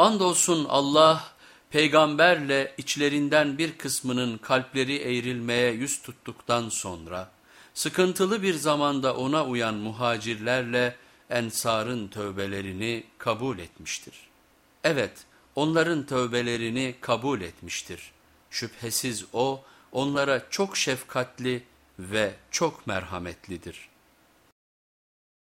Andolsun Allah peygamberle içlerinden bir kısmının kalpleri eğrilmeye yüz tuttuktan sonra sıkıntılı bir zamanda ona uyan muhacirlerle ensarın tövbelerini kabul etmiştir. Evet onların tövbelerini kabul etmiştir. Şüphesiz o onlara çok şefkatli ve çok merhametlidir.''